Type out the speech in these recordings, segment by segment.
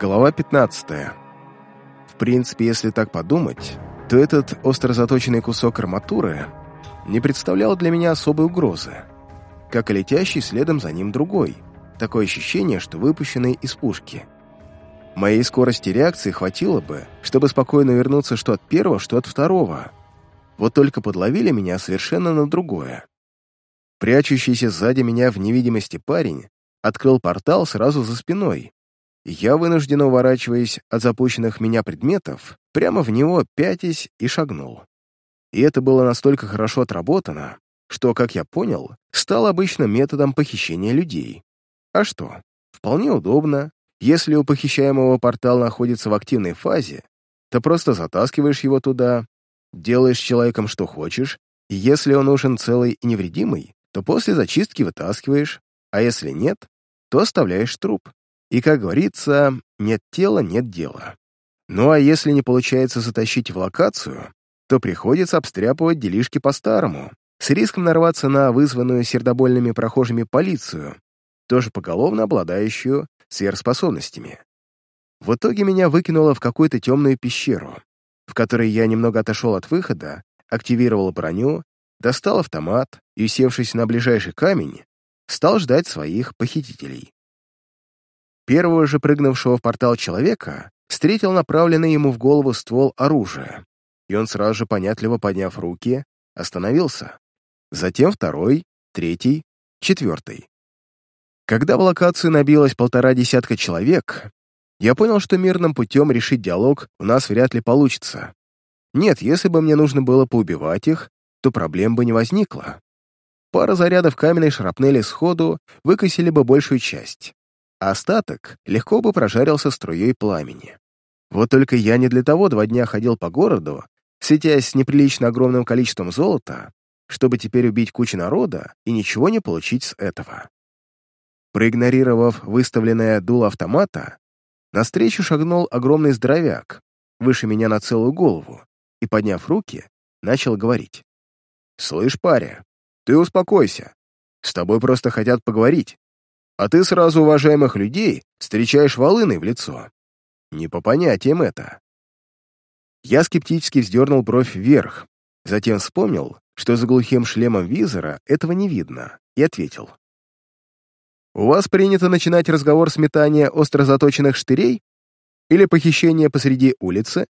Глава 15. В принципе, если так подумать, то этот остро заточенный кусок арматуры не представлял для меня особой угрозы, как и летящий следом за ним другой. Такое ощущение, что выпущенный из пушки. Моей скорости реакции хватило бы, чтобы спокойно вернуться что от первого, что от второго. Вот только подловили меня совершенно на другое. Прячущийся сзади меня в невидимости парень открыл портал сразу за спиной, я, вынужденно уворачиваясь от запущенных меня предметов, прямо в него пятясь и шагнул. И это было настолько хорошо отработано, что, как я понял, стал обычным методом похищения людей. А что? Вполне удобно. Если у похищаемого портал находится в активной фазе, то просто затаскиваешь его туда, делаешь с человеком что хочешь, и если он нужен целый и невредимый, то после зачистки вытаскиваешь, а если нет, то оставляешь труп. И, как говорится, нет тела — нет дела. Ну а если не получается затащить в локацию, то приходится обстряпывать делишки по-старому, с риском нарваться на вызванную сердобольными прохожими полицию, тоже поголовно обладающую сверхспособностями. В итоге меня выкинуло в какую-то темную пещеру, в которой я немного отошел от выхода, активировал броню, достал автомат и, усевшись на ближайший камень, стал ждать своих похитителей. Первого же прыгнувшего в портал человека встретил направленный ему в голову ствол оружия, и он сразу же, понятливо подняв руки, остановился. Затем второй, третий, четвертый. Когда в локацию набилось полтора десятка человек, я понял, что мирным путем решить диалог у нас вряд ли получится. Нет, если бы мне нужно было поубивать их, то проблем бы не возникло. Пара зарядов каменной шрапнели сходу выкосили бы большую часть а остаток легко бы прожарился струей пламени. Вот только я не для того два дня ходил по городу, светясь неприлично огромным количеством золота, чтобы теперь убить кучу народа и ничего не получить с этого. Проигнорировав выставленное дуло автомата, навстречу шагнул огромный здоровяк, выше меня на целую голову, и, подняв руки, начал говорить. «Слышь, паря, ты успокойся. С тобой просто хотят поговорить а ты сразу уважаемых людей встречаешь волыной в лицо. Не по понятиям это. Я скептически вздернул бровь вверх, затем вспомнил, что за глухим шлемом визора этого не видно, и ответил. «У вас принято начинать разговор с метания остро заточенных штырей или похищения посреди улицы?»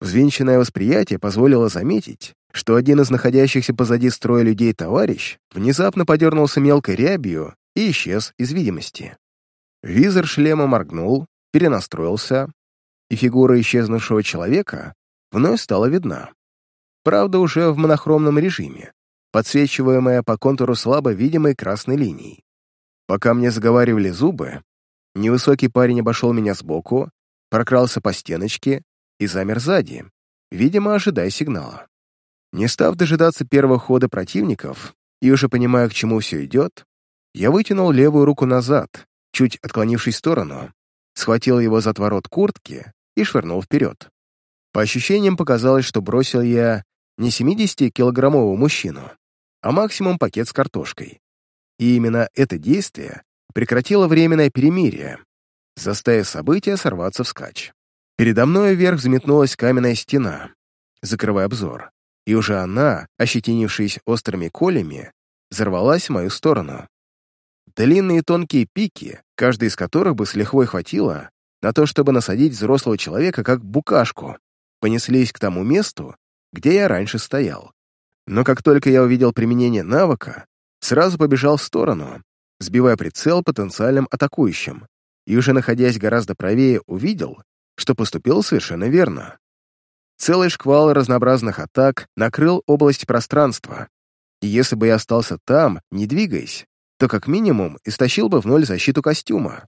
Взвинченное восприятие позволило заметить, что один из находящихся позади строя людей товарищ внезапно подернулся мелкой рябью и исчез из видимости. Визор шлема моргнул, перенастроился, и фигура исчезнувшего человека вновь стала видна. Правда, уже в монохромном режиме, подсвечиваемая по контуру слабо видимой красной линией. Пока мне заговаривали зубы, невысокий парень обошел меня сбоку, прокрался по стеночке и замер сзади, видимо, ожидая сигнала. Не став дожидаться первого хода противников и уже понимая, к чему все идет, я вытянул левую руку назад, чуть отклонившись в сторону, схватил его за отворот куртки и швырнул вперед. По ощущениям показалось, что бросил я не 70-килограммового мужчину, а максимум пакет с картошкой. И именно это действие прекратило временное перемирие, заставив события сорваться вскачь. Передо мной вверх взметнулась каменная стена, закрывая обзор, и уже она, ощетинившись острыми колями, взорвалась в мою сторону. Длинные тонкие пики, каждый из которых бы с лихвой хватило на то, чтобы насадить взрослого человека как букашку, понеслись к тому месту, где я раньше стоял. Но как только я увидел применение навыка, сразу побежал в сторону, сбивая прицел потенциальным атакующим, и уже находясь гораздо правее, увидел, что поступил совершенно верно. Целый шквал разнообразных атак накрыл область пространства, и если бы я остался там, не двигаясь, то как минимум истощил бы в ноль защиту костюма.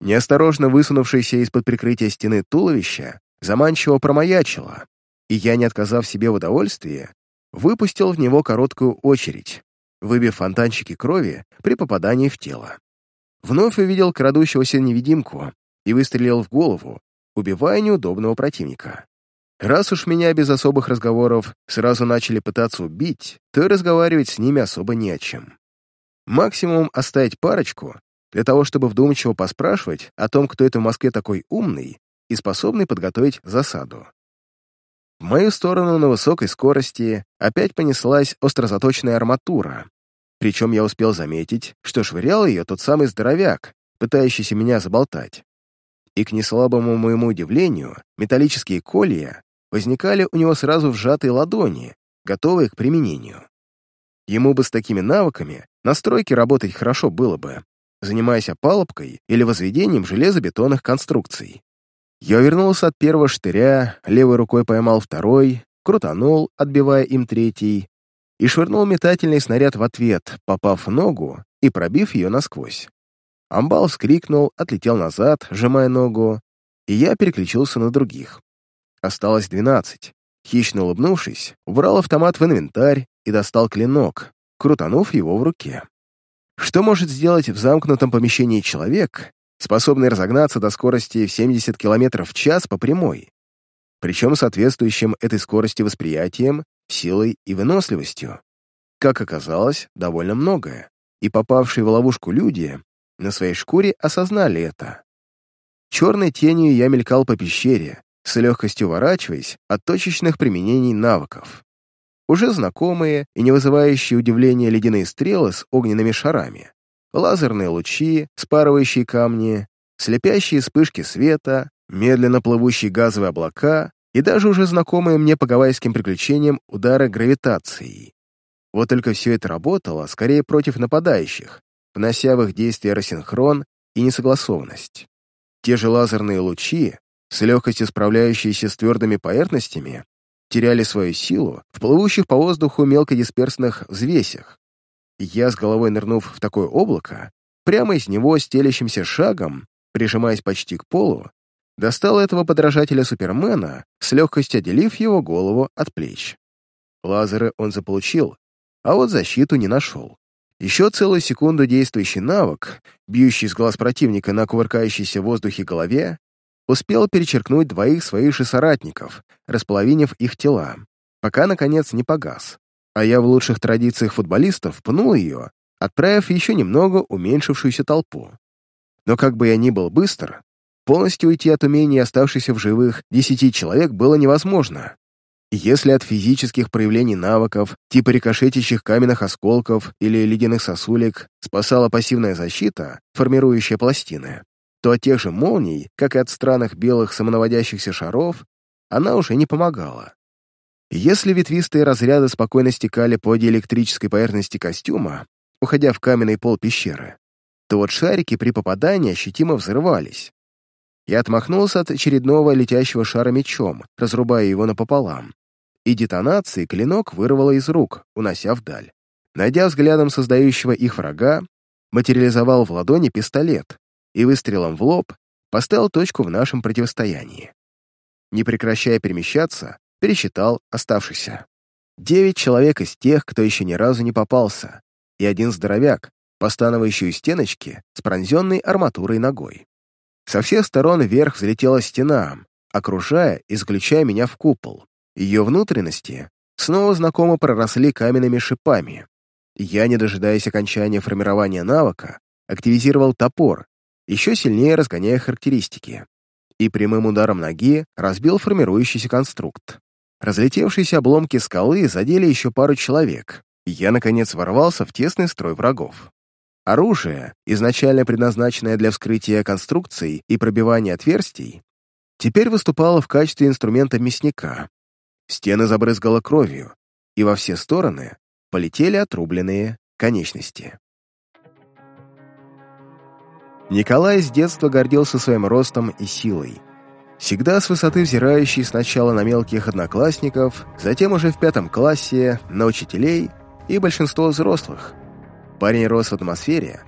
Неосторожно высунувшееся из-под прикрытия стены туловище заманчиво промаячило, и я, не отказав себе в удовольствии, выпустил в него короткую очередь, выбив фонтанчики крови при попадании в тело. Вновь увидел крадущегося невидимку и выстрелил в голову, убивая неудобного противника. Раз уж меня без особых разговоров сразу начали пытаться убить, то и разговаривать с ними особо не о чем. Максимум оставить парочку, для того, чтобы вдумчиво поспрашивать о том, кто это в Москве такой умный и способный подготовить засаду. В мою сторону на высокой скорости опять понеслась острозаточная арматура, причем я успел заметить, что швырял ее тот самый здоровяк, пытающийся меня заболтать. И к неслабому моему удивлению, металлические колья возникали у него сразу в сжатой ладони, готовые к применению. Ему бы с такими навыками на стройке работать хорошо было бы, занимаясь опалубкой или возведением железобетонных конструкций. Я вернулся от первого штыря, левой рукой поймал второй, крутанул, отбивая им третий, и швырнул метательный снаряд в ответ, попав в ногу и пробив ее насквозь. Амбал вскрикнул, отлетел назад, сжимая ногу, и я переключился на других. Осталось двенадцать. Хищно улыбнувшись, убрал автомат в инвентарь и достал клинок, крутанув его в руке. Что может сделать в замкнутом помещении человек, способный разогнаться до скорости в 70 км в час по прямой, причем соответствующим этой скорости восприятием, силой и выносливостью. Как оказалось, довольно многое, и попавшие в ловушку люди на своей шкуре осознали это. Черной тенью я мелькал по пещере, с легкостью ворачиваясь от точечных применений навыков. Уже знакомые и не вызывающие удивления ледяные стрелы с огненными шарами, лазерные лучи, спарывающие камни, слепящие вспышки света, медленно плывущие газовые облака и даже уже знакомые мне по гавайским приключениям удары гравитацией. Вот только все это работало скорее против нападающих, внося в их действие рассинхрон и несогласованность. Те же лазерные лучи, с легкостью справляющиеся с твердыми поверхностями, теряли свою силу в плывущих по воздуху мелкодисперсных взвесях, я, с головой нырнув в такое облако, прямо из него стелящимся шагом, прижимаясь почти к полу, достал этого подражателя Супермена, с легкостью отделив его голову от плеч. Лазеры он заполучил, а вот защиту не нашел. Еще целую секунду действующий навык, бьющий с глаз противника на кувыркающейся в воздухе голове, успел перечеркнуть двоих своих же соратников, располовинив их тела, пока, наконец, не погас а я в лучших традициях футболистов пнул ее, отправив еще немного уменьшившуюся толпу. Но как бы я ни был быстр, полностью уйти от умений оставшихся в живых десяти человек было невозможно. Если от физических проявлений навыков, типа рикошетящих каменных осколков или ледяных сосулек, спасала пассивная защита, формирующая пластины, то от тех же молний, как и от странных белых самонаводящихся шаров, она уже не помогала. Если ветвистые разряды спокойно стекали по диэлектрической поверхности костюма, уходя в каменный пол пещеры, то вот шарики при попадании ощутимо взрывались. Я отмахнулся от очередного летящего шара мечом, разрубая его напополам, и детонации клинок вырвало из рук, унося вдаль. Найдя взглядом создающего их врага, материализовал в ладони пистолет и выстрелом в лоб поставил точку в нашем противостоянии. Не прекращая перемещаться, пересчитал оставшихся. Девять человек из тех, кто еще ни разу не попался, и один здоровяк, постановающий у стеночки с пронзенной арматурой ногой. Со всех сторон вверх взлетела стена, окружая и заключая меня в купол. Ее внутренности снова знакомо проросли каменными шипами. Я, не дожидаясь окончания формирования навыка, активизировал топор, еще сильнее разгоняя характеристики, и прямым ударом ноги разбил формирующийся конструкт. Разлетевшиеся обломки скалы задели еще пару человек, и я, наконец, ворвался в тесный строй врагов. Оружие, изначально предназначенное для вскрытия конструкций и пробивания отверстий, теперь выступало в качестве инструмента мясника. Стены забрызгало кровью, и во все стороны полетели отрубленные конечности. Николай с детства гордился своим ростом и силой. Всегда с высоты взирающий сначала на мелких одноклассников, затем уже в пятом классе на учителей и большинство взрослых. Парень рос в атмосфере,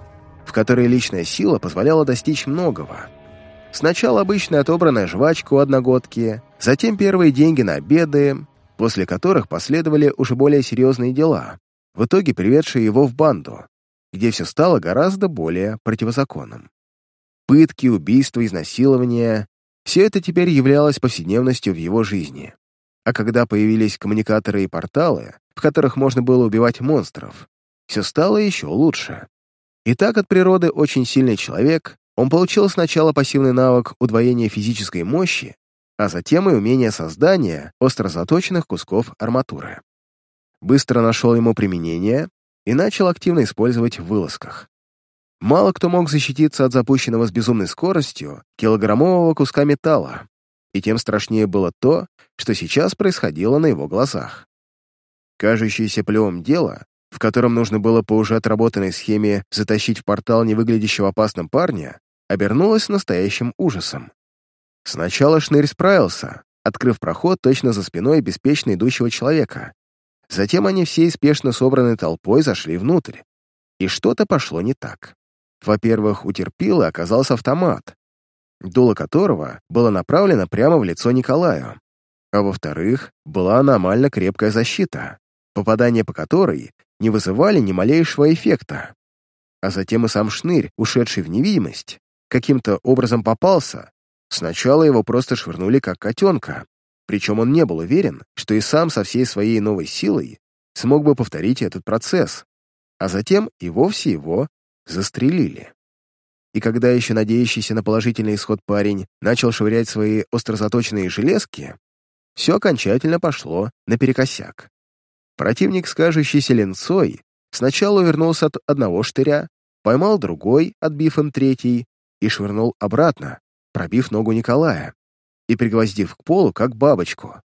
в которой личная сила позволяла достичь многого. Сначала обычная отобранная жвачка у одногодки, затем первые деньги на обеды, после которых последовали уже более серьезные дела, в итоге приведшие его в банду, где все стало гораздо более противозаконным. Пытки, убийства, изнасилования все это теперь являлось повседневностью в его жизни. А когда появились коммуникаторы и порталы, в которых можно было убивать монстров, все стало еще лучше. И так от природы очень сильный человек, он получил сначала пассивный навык удвоения физической мощи, а затем и умение создания остро заточенных кусков арматуры. Быстро нашел ему применение и начал активно использовать в вылазках. Мало кто мог защититься от запущенного с безумной скоростью килограммового куска металла, и тем страшнее было то, что сейчас происходило на его глазах. Кажущееся плевым дело, в котором нужно было по уже отработанной схеме затащить в портал невыглядящего опасным парня, обернулось настоящим ужасом. Сначала Шнырь справился, открыв проход точно за спиной беспечно идущего человека. Затем они всей спешно собранной толпой зашли внутрь. И что-то пошло не так. Во-первых, у терпила оказался автомат, дуло которого было направлено прямо в лицо Николаю. А во-вторых, была аномально крепкая защита, попадание по которой не вызывали ни малейшего эффекта. А затем и сам шнырь, ушедший в невидимость, каким-то образом попался. Сначала его просто швырнули как котенка, причем он не был уверен, что и сам со всей своей новой силой смог бы повторить этот процесс, а затем и вовсе его застрелили и когда еще надеющийся на положительный исход парень начал швырять свои острозаточенные железки, все окончательно пошло наперекосяк. Противник с кажущейся ленцой сначала увернулся от одного штыря, поймал другой, отбив им третий, и швырнул обратно, пробив ногу Николая и пригвоздив к полу, как бабочку.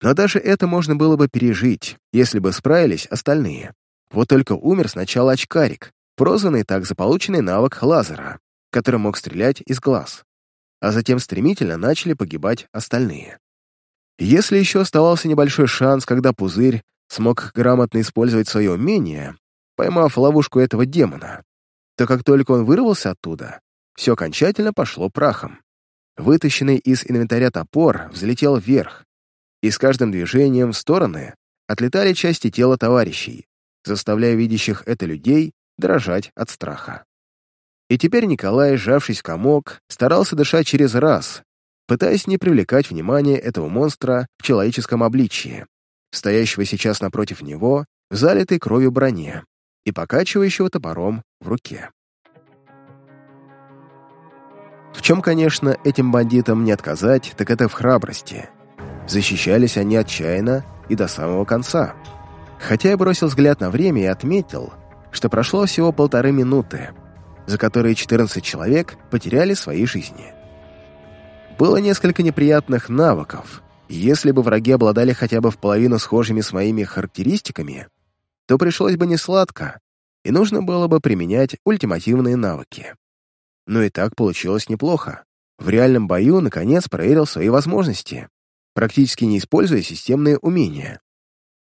Но даже это можно было бы пережить, если бы справились остальные. Вот только умер сначала очкарик, прозванный так за полученный навык лазера, который мог стрелять из глаз, а затем стремительно начали погибать остальные. Если еще оставался небольшой шанс, когда Пузырь смог грамотно использовать свое умение, поймав ловушку этого демона, то как только он вырвался оттуда, все окончательно пошло прахом. Вытащенный из инвентаря топор взлетел вверх, и с каждым движением в стороны отлетали части тела товарищей, заставляя видящих это людей дрожать от страха. И теперь Николай, сжавшись в комок, старался дышать через раз, пытаясь не привлекать внимание этого монстра в человеческом обличии, стоящего сейчас напротив него в залитой кровью броне и покачивающего топором в руке. В чем, конечно, этим бандитам не отказать, так это в храбрости. Защищались они отчаянно и до самого конца. Хотя я бросил взгляд на время и отметил — что прошло всего полторы минуты, за которые 14 человек потеряли свои жизни. Было несколько неприятных навыков, если бы враги обладали хотя бы в половину схожими с моими характеристиками, то пришлось бы несладко, и нужно было бы применять ультимативные навыки. Но и так получилось неплохо. В реальном бою, наконец, проверил свои возможности, практически не используя системные умения.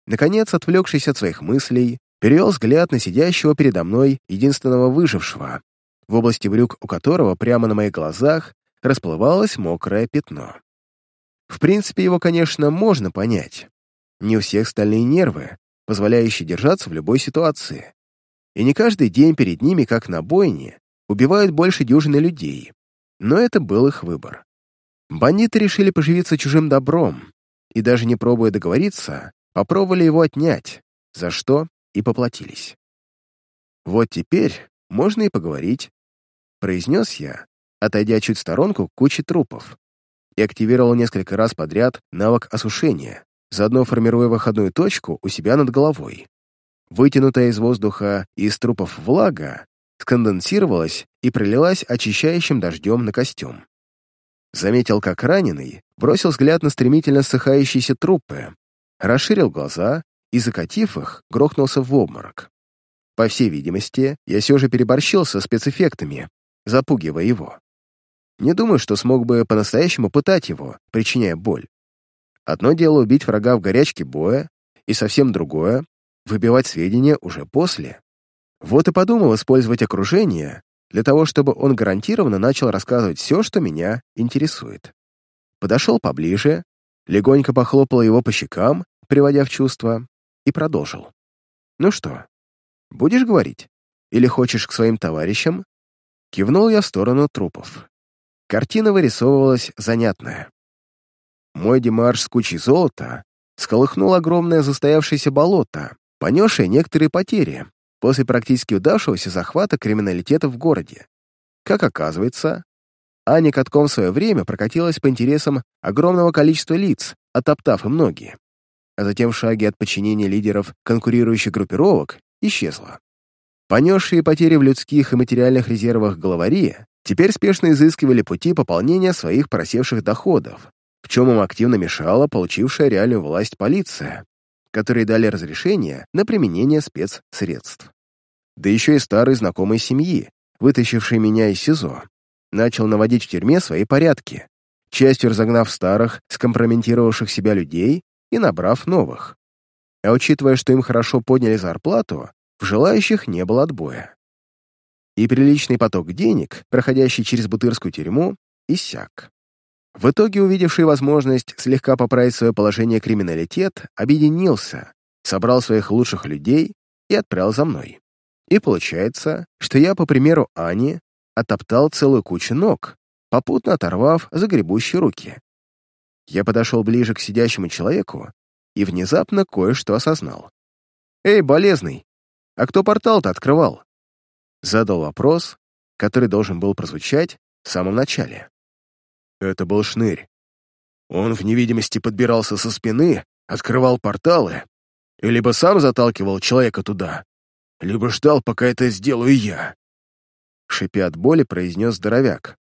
Наконец, отвлекшись от своих мыслей, перевел взгляд на сидящего передо мной единственного выжившего, в области брюк у которого прямо на моих глазах расплывалось мокрое пятно. В принципе, его, конечно, можно понять. Не у всех стальные нервы, позволяющие держаться в любой ситуации. И не каждый день перед ними, как на бойне, убивают больше дюжины людей. Но это был их выбор. Бандиты решили поживиться чужим добром, и даже не пробуя договориться, попробовали его отнять, за что и поплатились. «Вот теперь можно и поговорить», — произнес я, отойдя чуть в сторонку к куче трупов, и активировал несколько раз подряд навык осушения, заодно формируя выходную точку у себя над головой. Вытянутая из воздуха и из трупов влага сконденсировалась и пролилась очищающим дождем на костюм. Заметил, как раненый бросил взгляд на стремительно ссыхающиеся трупы, расширил глаза и, закатив их, грохнулся в обморок. По всей видимости, я все же переборщил со спецэффектами, запугивая его. Не думаю, что смог бы по-настоящему пытать его, причиняя боль. Одно дело убить врага в горячке боя, и совсем другое — выбивать сведения уже после. Вот и подумал использовать окружение для того, чтобы он гарантированно начал рассказывать все, что меня интересует. Подошел поближе, легонько похлопал его по щекам, приводя в чувство, и продолжил. «Ну что, будешь говорить? Или хочешь к своим товарищам?» Кивнул я в сторону трупов. Картина вырисовывалась занятная. Мой демарш с кучей золота сколыхнул огромное застоявшееся болото, понесшее некоторые потери, после практически удавшегося захвата криминалитета в городе. Как оказывается, Аня катком в свое время прокатилась по интересам огромного количества лиц, оттоптав им ноги. А затем в шаге от подчинения лидеров конкурирующих группировок исчезла. Понесшие потери в людских и материальных резервах главари теперь спешно изыскивали пути пополнения своих просевших доходов, в чем им активно мешала получившая реальную власть полиция, которые дали разрешение на применение спецсредств. Да еще и старый знакомый семьи, вытащивший меня из СИЗО, начал наводить в тюрьме свои порядки, частью разогнав старых, скомпрометировавших себя людей и набрав новых. А учитывая, что им хорошо подняли зарплату, в желающих не было отбоя. И приличный поток денег, проходящий через Бутырскую тюрьму, иссяк. В итоге, увидевший возможность слегка поправить свое положение криминалитет, объединился, собрал своих лучших людей и отправил за мной. И получается, что я, по примеру Ани, оттоптал целую кучу ног, попутно оторвав загребущие руки. Я подошел ближе к сидящему человеку и внезапно кое-что осознал. «Эй, болезный, а кто портал-то открывал?» Задал вопрос, который должен был прозвучать в самом начале. Это был шнырь. Он в невидимости подбирался со спины, открывал порталы, и либо сам заталкивал человека туда, либо ждал, пока это сделаю я. Шипя от боли, произнес здоровяк,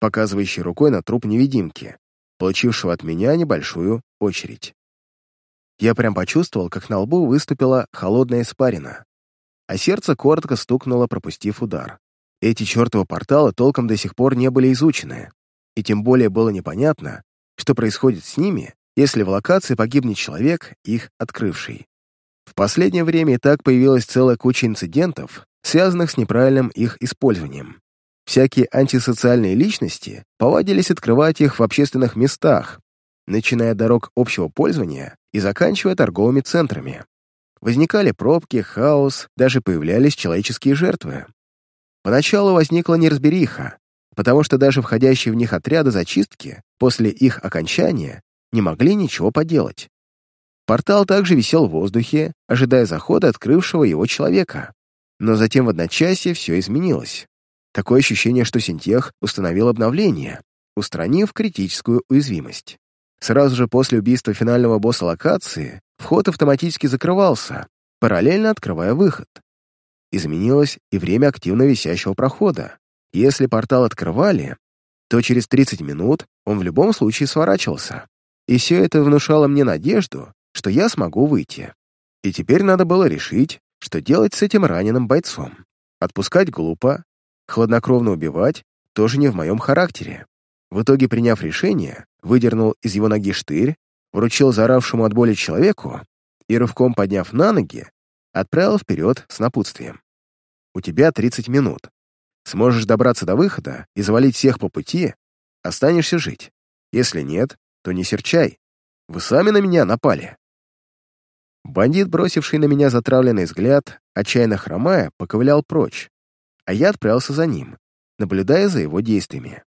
показывающий рукой на труп невидимки, получившего от меня небольшую очередь. Я прям почувствовал, как на лбу выступила холодная испарина, а сердце коротко стукнуло, пропустив удар. Эти чертовы порталы толком до сих пор не были изучены, и тем более было непонятно, что происходит с ними, если в локации погибнет человек, их открывший. В последнее время и так появилась целая куча инцидентов, связанных с неправильным их использованием. Всякие антисоциальные личности повадились открывать их в общественных местах, начиная от дорог общего пользования и заканчивая торговыми центрами. Возникали пробки, хаос, даже появлялись человеческие жертвы. Поначалу возникла неразбериха, потому что даже входящие в них отряды зачистки после их окончания не могли ничего поделать. Портал также висел в воздухе, ожидая захода открывшего его человека. Но затем в одночасье все изменилось. Такое ощущение, что Синтех установил обновление, устранив критическую уязвимость. Сразу же после убийства финального босса локации вход автоматически закрывался, параллельно открывая выход. Изменилось и время активно висящего прохода. Если портал открывали, то через 30 минут он в любом случае сворачивался. И все это внушало мне надежду, что я смогу выйти. И теперь надо было решить, что делать с этим раненым бойцом. Отпускать глупо, хладнокровно убивать тоже не в моем характере. В итоге, приняв решение, выдернул из его ноги штырь, вручил заравшему от боли человеку и, рывком подняв на ноги, отправил вперед с напутствием. «У тебя 30 минут. Сможешь добраться до выхода и завалить всех по пути, останешься жить. Если нет, то не серчай. Вы сами на меня напали». Бандит, бросивший на меня затравленный взгляд, отчаянно хромая, поковылял прочь, а я отправился за ним, наблюдая за его действиями.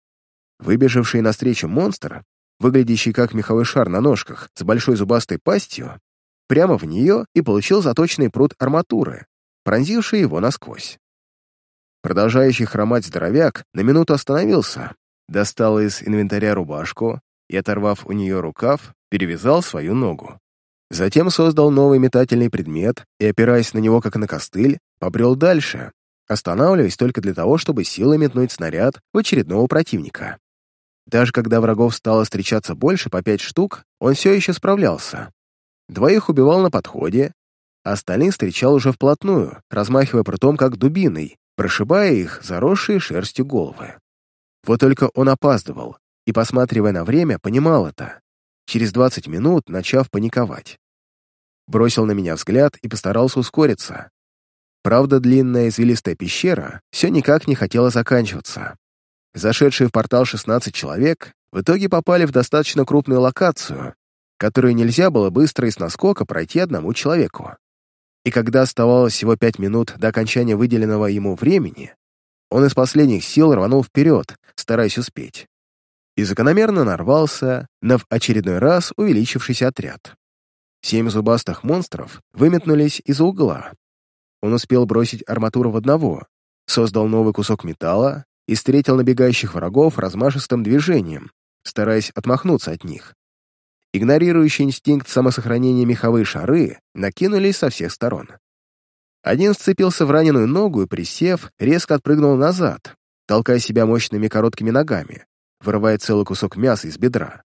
Выбежавший навстречу монстр, выглядящий как меховой шар на ножках с большой зубастой пастью, прямо в нее и получил заточенный пруд арматуры, пронзивший его насквозь. Продолжающий хромать здоровяк на минуту остановился, достал из инвентаря рубашку и, оторвав у нее рукав, перевязал свою ногу. Затем создал новый метательный предмет и, опираясь на него как на костыль, побрел дальше, останавливаясь только для того, чтобы силой метнуть снаряд в очередного противника. Даже когда врагов стало встречаться больше, по пять штук, он все еще справлялся. Двоих убивал на подходе, а остальных встречал уже вплотную, размахивая прутом как дубиной, прошибая их заросшие шерстью головы. Вот только он опаздывал, и, посматривая на время, понимал это, через 20 минут начав паниковать. Бросил на меня взгляд и постарался ускориться. Правда, длинная извилистая пещера все никак не хотела заканчиваться. Зашедшие в портал 16 человек в итоге попали в достаточно крупную локацию, которую нельзя было быстро и с наскока пройти одному человеку и когда оставалось всего пять минут до окончания выделенного ему времени, он из последних сил рванул вперед, стараясь успеть. И закономерно нарвался на в очередной раз увеличившийся отряд. Семь зубастых монстров выметнулись из угла. он успел бросить арматуру в одного, создал новый кусок металла и встретил набегающих врагов размашистым движением, стараясь отмахнуться от них. Игнорирующий инстинкт самосохранения меховые шары накинулись со всех сторон. Один сцепился в раненую ногу и, присев, резко отпрыгнул назад, толкая себя мощными короткими ногами, вырывая целый кусок мяса из бедра.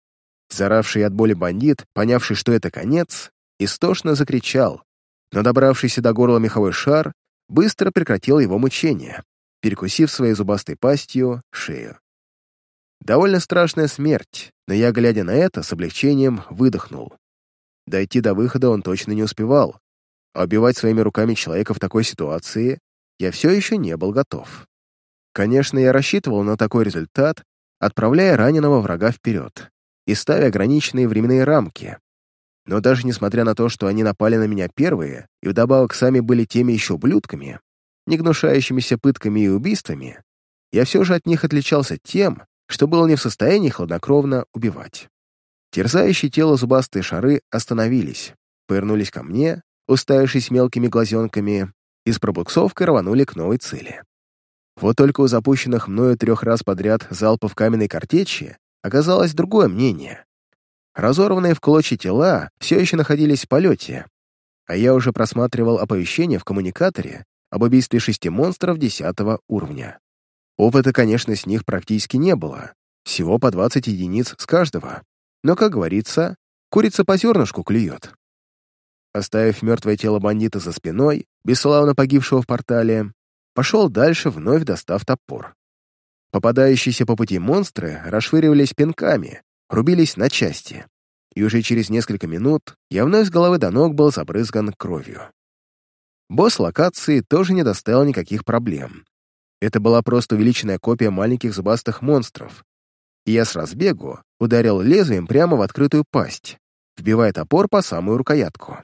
Заравший от боли бандит, понявший, что это конец, истошно закричал, но добравшийся до горла меховой шар быстро прекратил его мучение, перекусив своей зубастой пастью шею. Довольно страшная смерть, но я, глядя на это, с облегчением выдохнул. Дойти до выхода он точно не успевал, а убивать своими руками человека в такой ситуации я все еще не был готов. Конечно, я рассчитывал на такой результат, отправляя раненого врага вперед и ставя ограниченные временные рамки. Но даже несмотря на то, что они напали на меня первые и вдобавок сами были теми еще ублюдками, не гнушающимися пытками и убийствами, я все же от них отличался тем, что был не в состоянии хладнокровно убивать. Терзающие тело зубастые шары остановились, повернулись ко мне, уставившись мелкими глазенками, и с пробуксовкой рванули к новой цели. Вот только у запущенных мною трех раз подряд залпов каменной картечи оказалось другое мнение. Разорванные в клочья тела все еще находились в полете, а я уже просматривал оповещение в коммуникаторе об убийстве шести монстров десятого уровня. Опыта, конечно, с них практически не было, всего по 20 единиц с каждого, но, как говорится, курица по зернышку клюет. Оставив мертвое тело бандита за спиной, бесславно погибшего в портале, пошел дальше, вновь достав топор. Попадающиеся по пути монстры расшвыривались пинками, рубились на части, и уже через несколько минут я вновь с головы до ног был забрызган кровью. Босс локации тоже не доставил никаких проблем. Это была просто увеличенная копия маленьких зубастых монстров, и я с разбегу ударил лезвием прямо в открытую пасть, вбивая топор по самую рукоятку.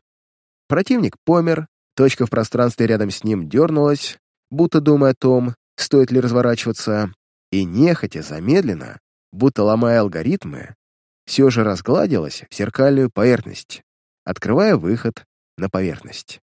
Противник помер, точка в пространстве рядом с ним дернулась, будто думая о том, стоит ли разворачиваться, и нехотя, замедленно, будто ломая алгоритмы, все же разгладилась в зеркальную поверхность, открывая выход на поверхность.